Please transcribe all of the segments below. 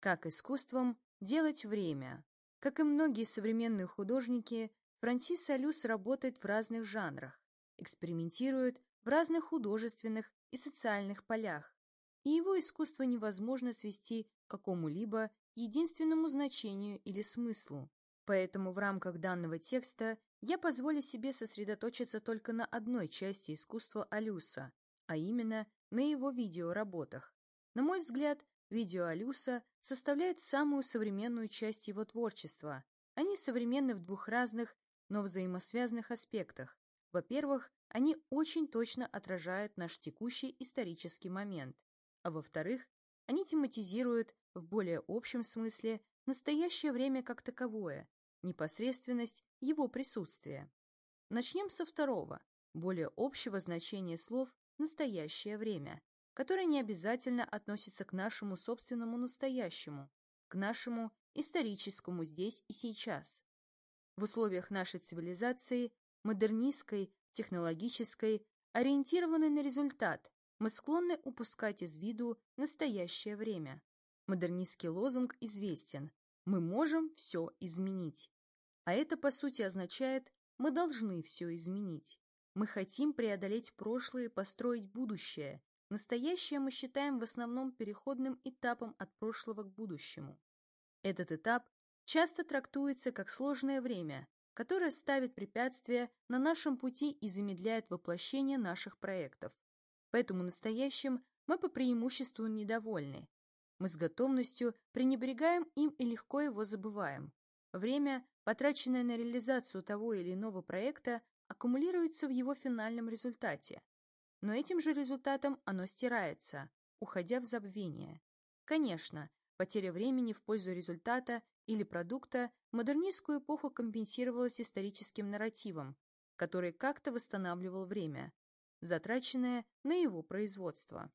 Как искусством делать время. Как и многие современные художники, Франсис Алюс работает в разных жанрах, экспериментирует в разных художественных и социальных полях, и его искусство невозможно свести к какому-либо единственному значению или смыслу. Поэтому в рамках данного текста я позволю себе сосредоточиться только на одной части искусства Алюса, а именно на его видеоработах. На мой взгляд, видео Алюса составляет самую современную часть его творчества. Они современны в двух разных, но взаимосвязанных аспектах. Во-первых, они очень точно отражают наш текущий исторический момент, а во-вторых, они тематизируют в более общем смысле настоящее время как таковое, непосредственность его присутствия. Начнем со второго, более общего значения слов «настоящее время», которое не обязательно относится к нашему собственному настоящему, к нашему историческому здесь и сейчас. В условиях нашей цивилизации, модернистской, технологической, ориентированной на результат, мы склонны упускать из виду настоящее время. Модернистский лозунг известен «Мы можем все изменить». А это, по сути, означает «Мы должны все изменить». Мы хотим преодолеть прошлое и построить будущее. Настоящее мы считаем в основном переходным этапом от прошлого к будущему. Этот этап часто трактуется как сложное время, которое ставит препятствия на нашем пути и замедляет воплощение наших проектов. Поэтому настоящим мы по преимуществу недовольны. Мы с готовностью пренебрегаем им и легко его забываем. Время, потраченное на реализацию того или иного проекта, аккумулируется в его финальном результате. Но этим же результатом оно стирается, уходя в забвение. Конечно, потеря времени в пользу результата или продукта модернистскую эпоху компенсировалась историческим нарративом, который как-то восстанавливал время, затраченное на его производство.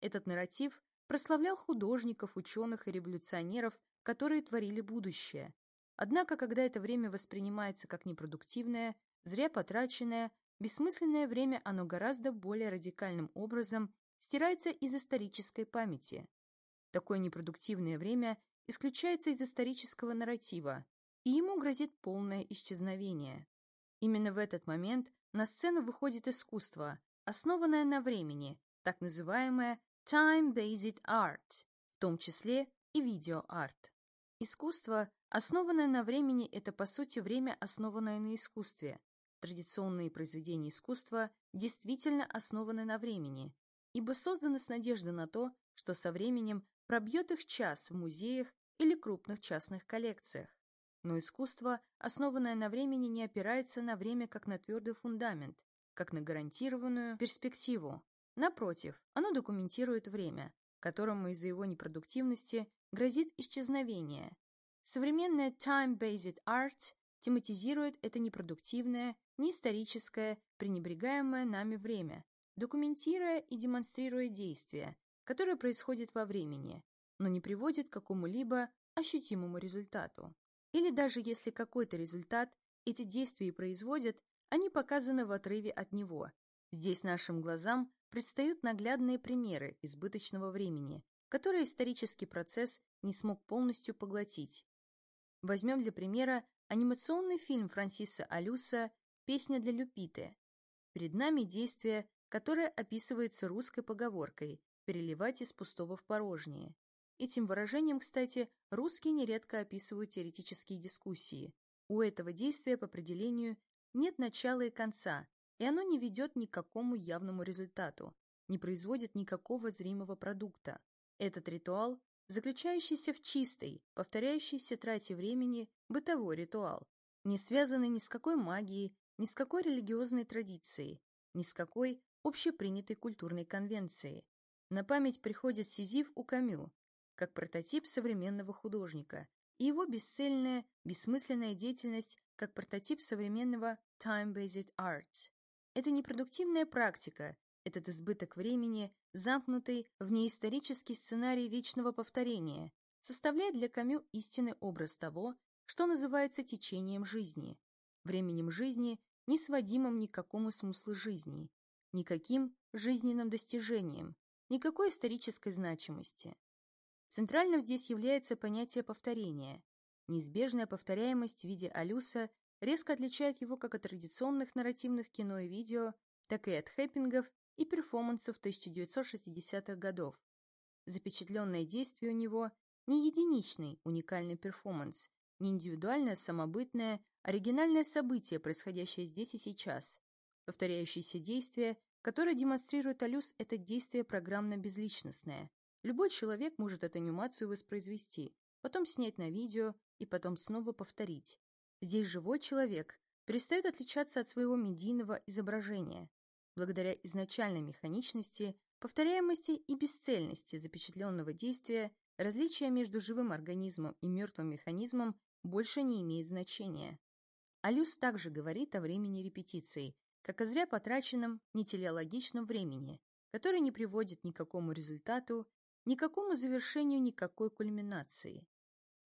Этот нарратив прославлял художников, ученых и революционеров, которые творили будущее. Однако, когда это время воспринимается как непродуктивное, зря потраченное, бессмысленное время, оно гораздо более радикальным образом стирается из исторической памяти. Такое непродуктивное время исключается из исторического нарратива, и ему грозит полное исчезновение. Именно в этот момент на сцену выходит искусство, основанное на времени, так называемое time-based art, в том числе и видеоарт. Искусство, основанное на времени, это по сути время, основанное на искусстве. Традиционные произведения искусства действительно основаны на времени, ибо созданы с надеждой на то, что со временем пробьет их час в музеях или крупных частных коллекциях. Но искусство, основанное на времени, не опирается на время как на твердый фундамент, как на гарантированную перспективу. Напротив, оно документирует время, которому из-за его непродуктивности грозит исчезновение. Современная time-based art тематизирует это непродуктивное, неисторическое, пренебрегаемое нами время, документируя и демонстрируя действия, которое происходит во времени, но не приводит к какому-либо ощутимому результату. Или даже если какой-то результат эти действия производят, они показаны в отрыве от него. Здесь нашим глазам предстают наглядные примеры избыточного времени, которые исторический процесс не смог полностью поглотить. Возьмем для примера анимационный фильм Франсиса Алюса «Песня для Люпиты». Перед нами действие, которое описывается русской поговоркой «переливать из пустого в порожнее». Этим выражением, кстати, русские нередко описывают теоретические дискуссии. У этого действия по определению нет начала и конца, и оно не ведет ни к какому явному результату, не производит никакого зримого продукта. Этот ритуал, заключающийся в чистой, повторяющейся трате времени, бытовой ритуал, не связанный ни с какой магией, ни с какой религиозной традицией, ни с какой общепринятой культурной конвенцией. На память приходит Сизиф у Камю, как прототип современного художника, и его бесцельная, бессмысленная деятельность как прототип современного time-based art. Это непродуктивная практика, этот избыток времени, замкнутый в неисторический сценарий вечного повторения, составляет для Камю истинный образ того, что называется течением жизни, временем жизни, не сводимым ни к какому смыслу жизни, никаким жизненным достижением, никакой исторической значимости. Центральным здесь является понятие повторения. Неизбежная повторяемость в виде алюса резко отличает его как от традиционных нарративных кино и видео, так и от хэппингов и перформансов 1960-х годов. Запечатленное действие у него не единичный, уникальный перформанс, не индивидуальное, самобытное, оригинальное событие, происходящее здесь и сейчас. Повторяющееся действие, которое демонстрирует Алюс, это действие программно-безличностное. Любой человек может эту анимацию воспроизвести, потом снять на видео и потом снова повторить. Здесь живой человек перестает отличаться от своего медийного изображения. Благодаря изначальной механичности, повторяемости и бесцельности запечатленного действия, различие между живым организмом и мертвым механизмом больше не имеет значения. Алюс также говорит о времени репетиции, как о зря потраченном нетелеологичном времени, которое не приводит ни к какому результату, ни к какому завершению, никакой кульминации.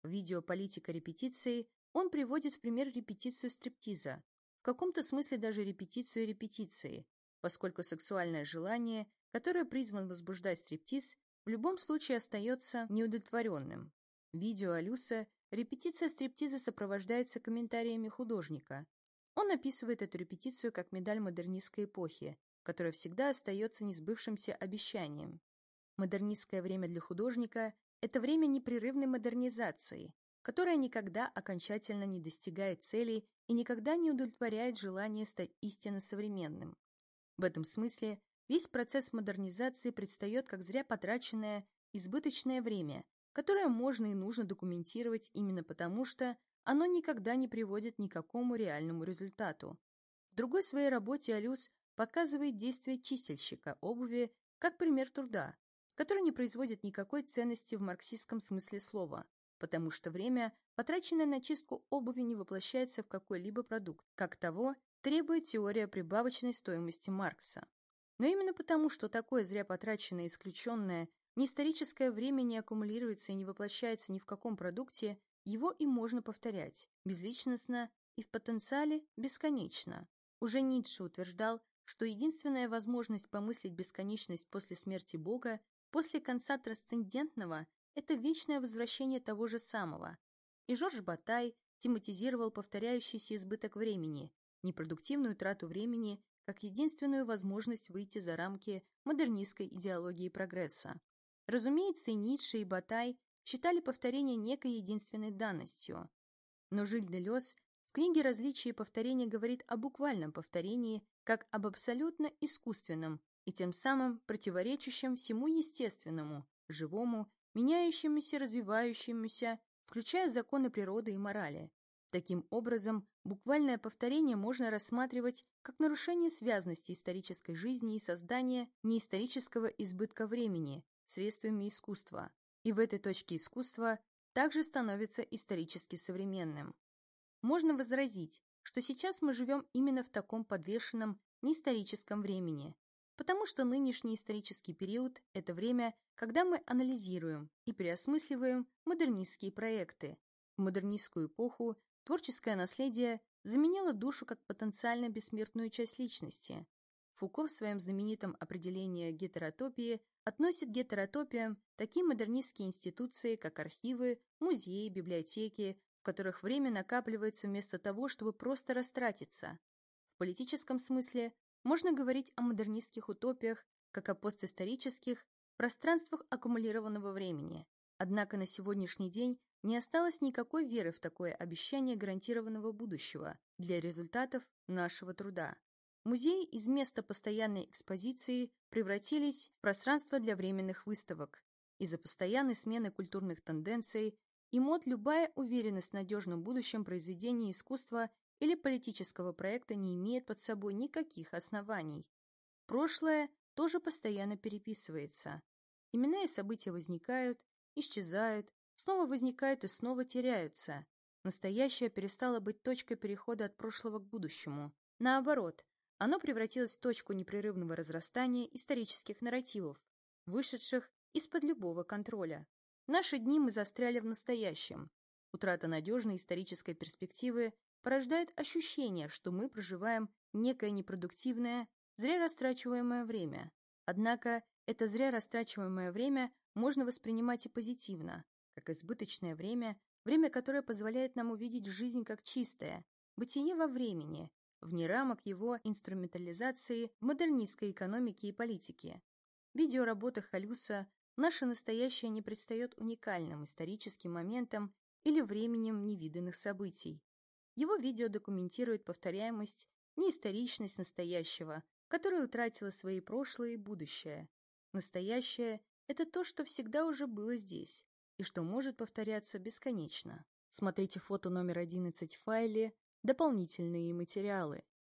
В видео «Политика репетиции» он приводит в пример репетицию стриптиза, в каком-то смысле даже репетицию репетиции, поскольку сексуальное желание, которое призван возбуждать стриптиз, в любом случае остается неудовлетворенным. Видео Алюса репетиция стриптиза сопровождается комментариями художника. Он описывает эту репетицию как медаль модернистской эпохи, которая всегда остается несбывшимся обещанием. Модернистское время для художника – это время непрерывной модернизации, которая никогда окончательно не достигает целей и никогда не удовлетворяет желание стать истинно современным. В этом смысле весь процесс модернизации предстает как зря потраченное, избыточное время, которое можно и нужно документировать именно потому, что оно никогда не приводит ни к какому реальному результату. В другой своей работе Алюс показывает действие чистильщика обуви как пример труда, который не производит никакой ценности в марксистском смысле слова, потому что время, потраченное на чистку обуви, не воплощается в какой-либо продукт, как того требует теория прибавочной стоимости Маркса. Но именно потому, что такое зря потраченное исключенное неисторическое время не аккумулируется и не воплощается ни в каком продукте, его и можно повторять, безличностно и в потенциале бесконечно. Уже Ницше утверждал, что единственная возможность помыслить бесконечность после смерти Бога После конца трансцендентного это вечное возвращение того же самого. И Жорж Батай тематизировал повторяющийся избыток времени, непродуктивную трату времени как единственную возможность выйти за рамки модернистской идеологии прогресса. Разумеется, и Ницше, и Батай считали повторение некой единственной данностью. Но Жиль де Лёс в книге «Различия и повторения» говорит о буквальном повторении как об абсолютно искусственном, и тем самым противоречащим всему естественному, живому, меняющемуся, развивающемуся, включая законы природы и морали. Таким образом, буквальное повторение можно рассматривать как нарушение связности исторической жизни и создание неисторического избытка времени средствами искусства, и в этой точке искусства также становится исторически современным. Можно возразить, что сейчас мы живем именно в таком подвешенном неисторическом времени, потому что нынешний исторический период – это время, когда мы анализируем и переосмысливаем модернистские проекты. В модернистскую эпоху творческое наследие заменило душу как потенциально бессмертную часть личности. Фуко в своем знаменитом определении гетеротопии относит гетеротопиям такие модернистские институции, как архивы, музеи, библиотеки, в которых время накапливается вместо того, чтобы просто растратиться. В политическом смысле можно говорить о модернистских утопиях, как о постисторических пространствах аккумулированного времени. Однако на сегодняшний день не осталось никакой веры в такое обещание гарантированного будущего для результатов нашего труда. Музеи из места постоянной экспозиции превратились в пространство для временных выставок. Из-за постоянной смены культурных тенденций и мод любая уверенность в надежном будущем произведения искусства или политического проекта не имеет под собой никаких оснований. Прошлое тоже постоянно переписывается. Имена и события возникают, исчезают, снова возникают и снова теряются. Настоящее перестало быть точкой перехода от прошлого к будущему. Наоборот, оно превратилось в точку непрерывного разрастания исторических нарративов, вышедших из-под любого контроля. В наши дни мы застряли в настоящем. Утрата надежной исторической перспективы порождает ощущение, что мы проживаем некое непродуктивное, зря растрачиваемое время. Однако Это зря растрачиваемое время можно воспринимать и позитивно, как избыточное время, время, которое позволяет нам увидеть жизнь как чистое, бытие во времени, вне рамок его инструментализации модернистской экономике и политике. В видеоработах Халюса наше настоящее не предстает уникальным историческим моментом или временем невиданных событий. Его видео документирует повторяемость, неисторичность настоящего, которое утратило свои прошлое и будущее. Настоящее — это то, что всегда уже было здесь и что может повторяться бесконечно. Смотрите фото номер 11 в файле «Дополнительные материалы».